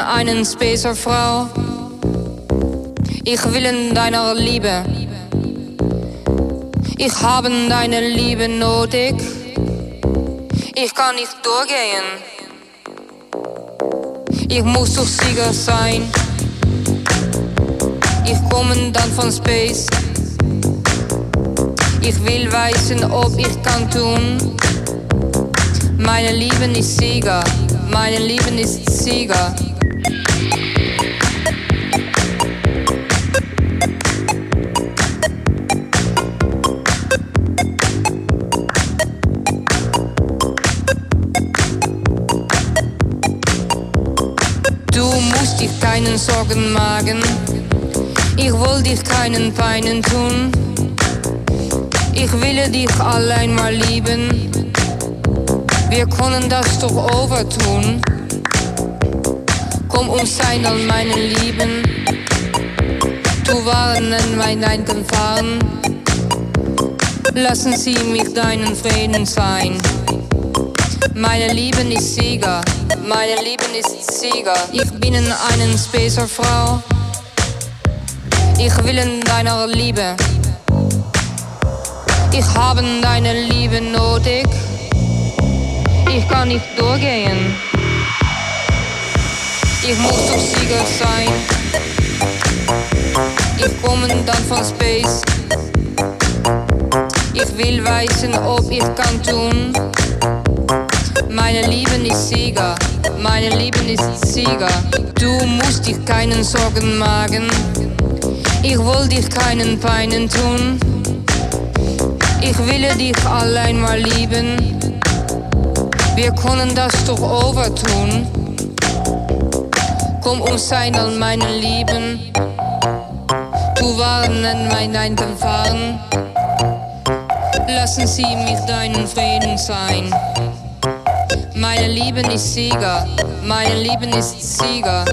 bin eine Spacerfrau. Ich will in deiner Liebe. Ich habe deine Liebe nötig. Ich kann nicht durchgehen. Ich muss doch Sieger sein. Ich komme dann von Space. Ich will wissen, ob ich kann tun. Meine Liebe ist Sieger. Meine Liebe ist Sieger. Keinen Sorgen machen. Ich will dich keinen Peinen tun. Ich will dich allein mal lieben. Wir können das doch overtun. Komm uns sein an meinen Lieben. Du warnen mein Eingefahren. Lassen Sie mich deinen Frieden sein. Meine Lieben ist Sieger, meine Lieben ist Sieger. Ich bin eine Spacerfrau. Ich will in deiner Liebe. Ich habe deine Liebe nötig. Ich kann nicht durchgehen. Ich muss doch Sieger sein. Ich komme dann von Space. Ich will wissen, ob ich kann tun. Meine Lieben ist Sieger, meine Lieben ist Sieger. Du musst dich keinen Sorgen machen. Ich will dich keinen Peinen tun. Ich will dich allein mal lieben. Wir können das doch overtun. Komm uns sein an meine Lieben. Du warnen mein Eingefahren. Lassen Sie mich deinen Frieden sein. Meine Lieben ist Sieger, meine Lieben ist Sieger.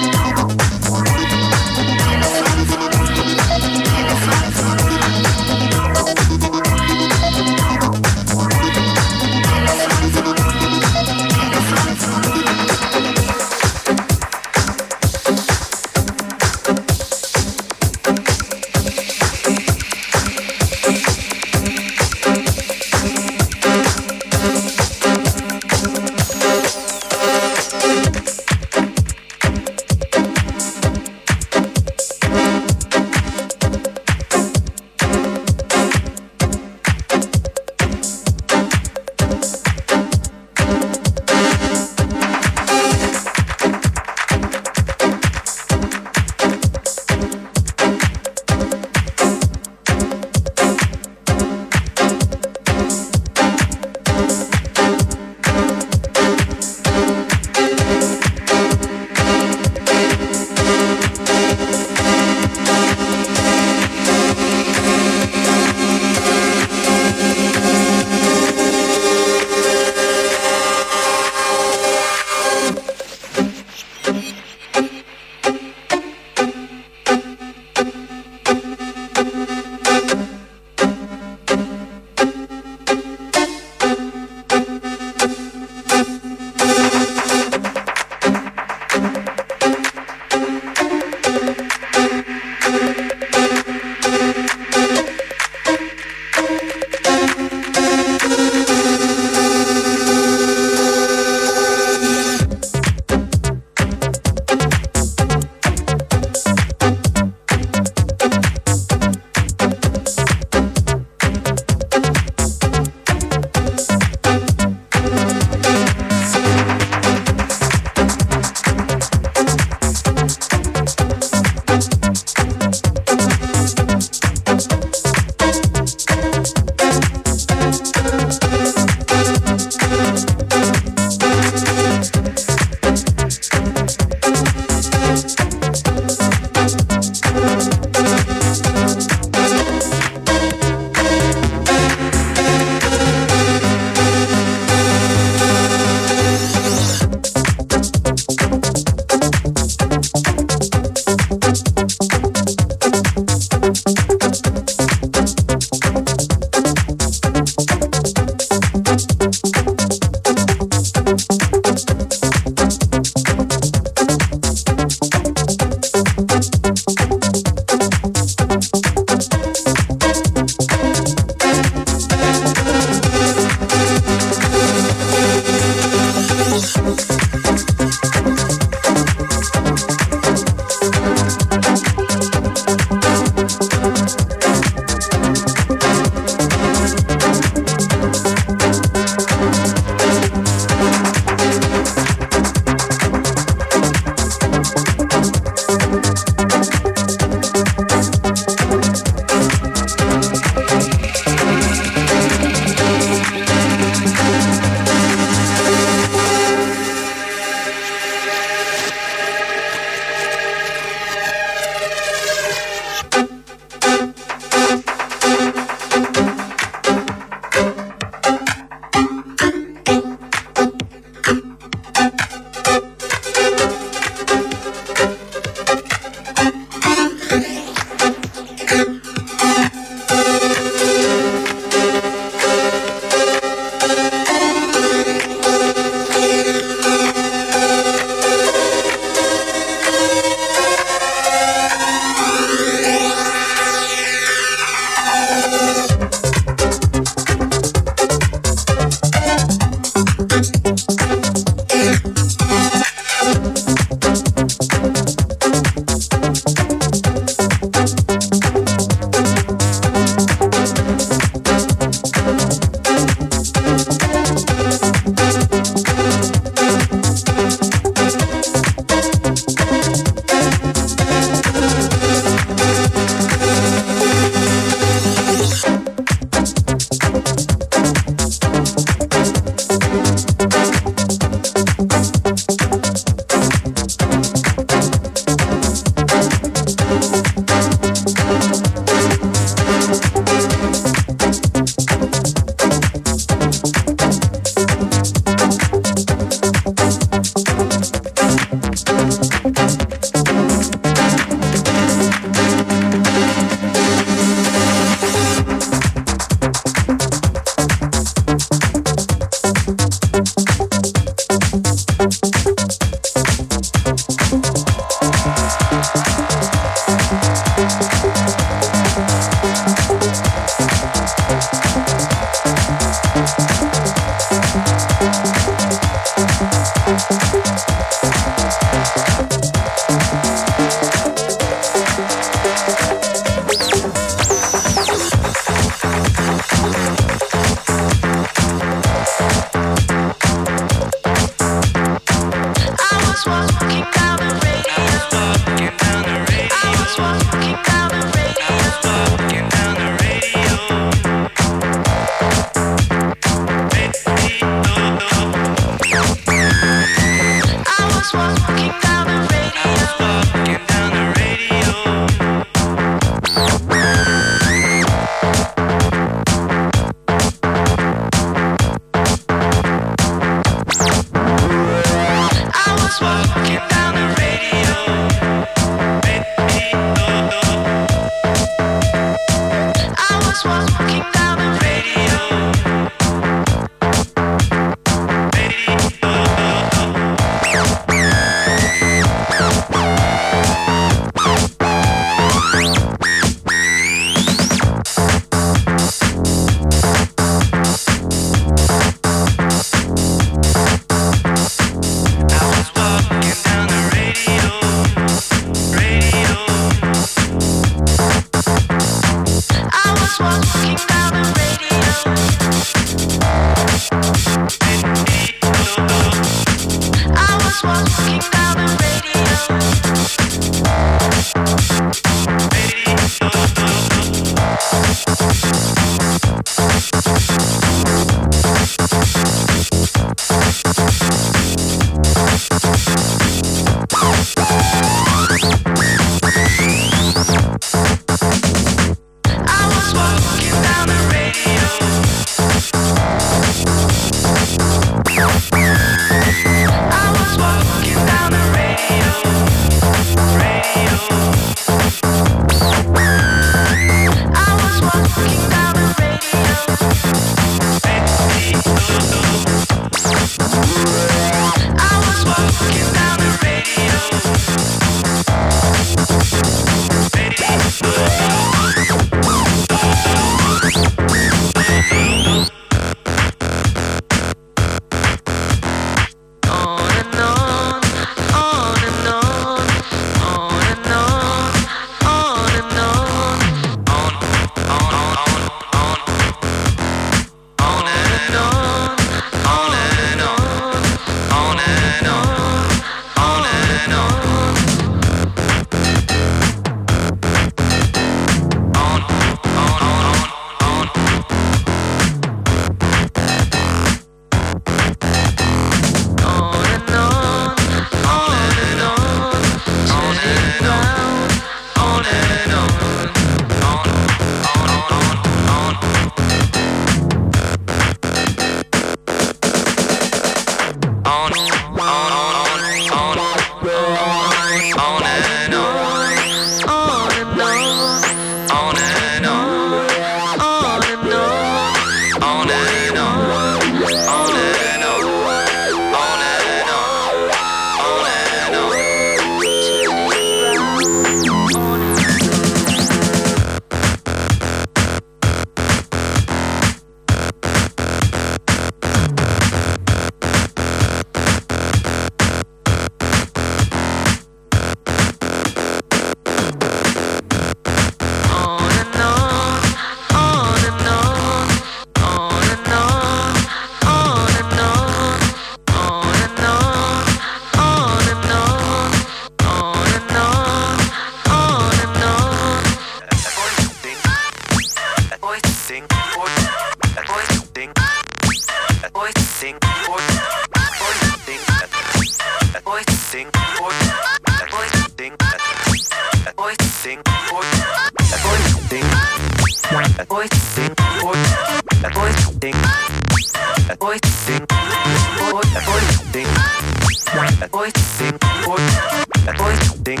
Ding.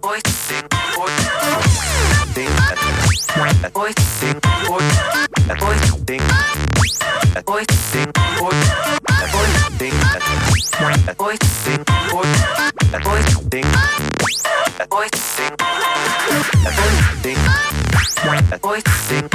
Boy, sing, boy, ding, boy, sing, boy, boy, ding, boy, sing, boy, boy, ding, boy, sing, boy, boy, ding, boy, sing, boy, ding, boy, sing.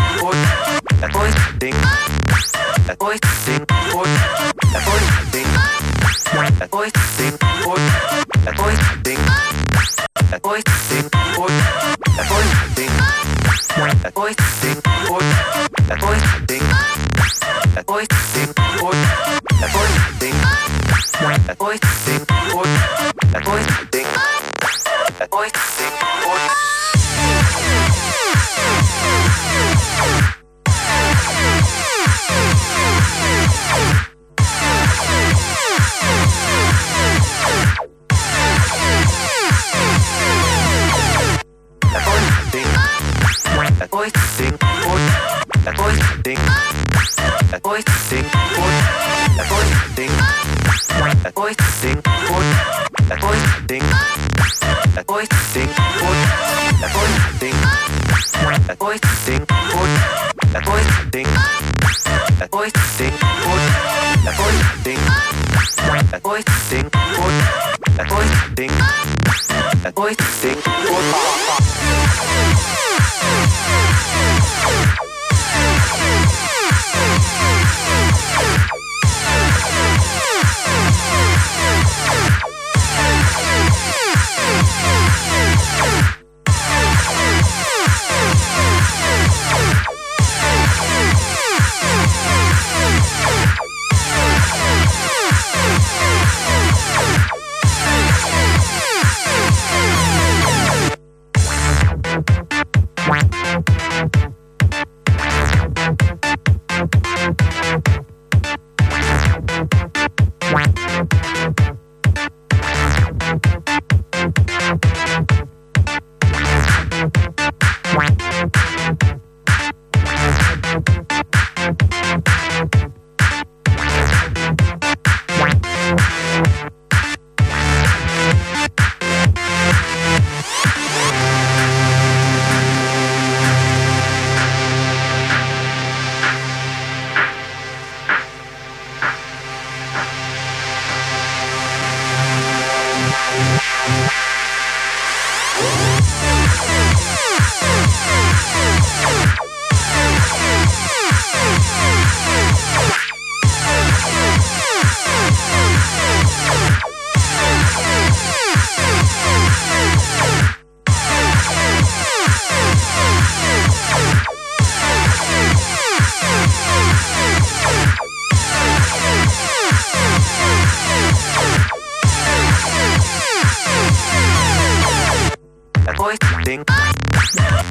boy ding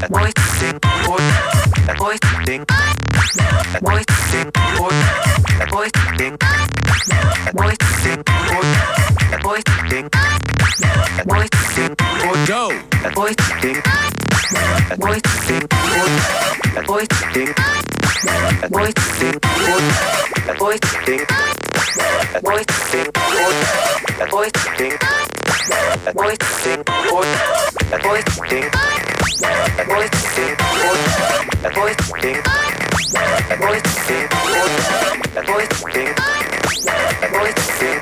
boy ding boy boy ding boy ding boy boy ding boy ding boy ding boy ding boy go boy ding boy ding boy ding boy ding boy ding boy ding boy ding Voice, voice, voice, voice, voice,